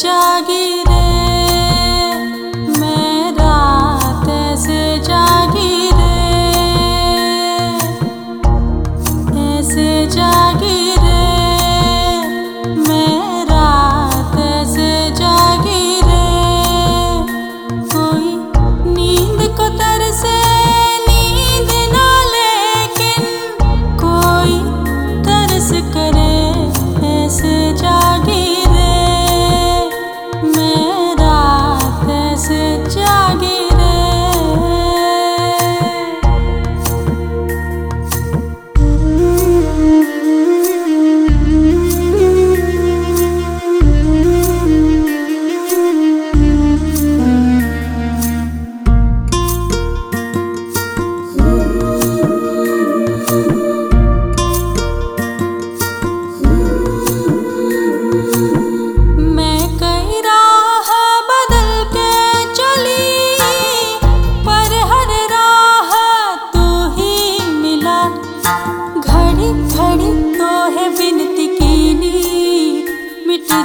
जागे।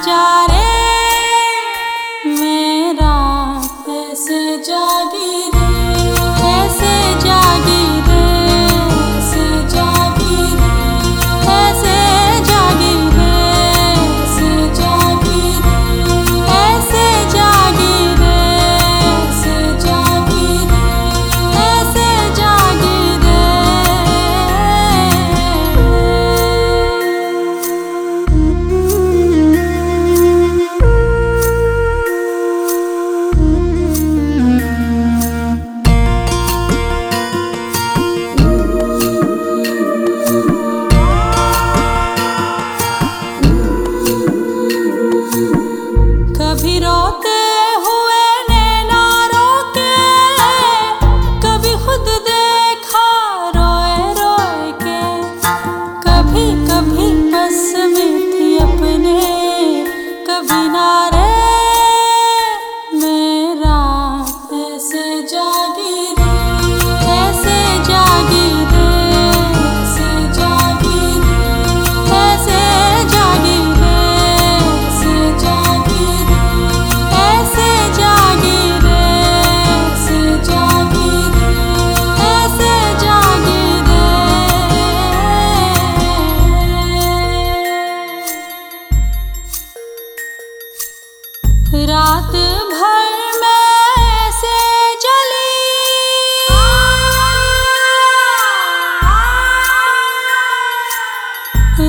जा रे। मेरा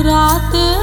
रात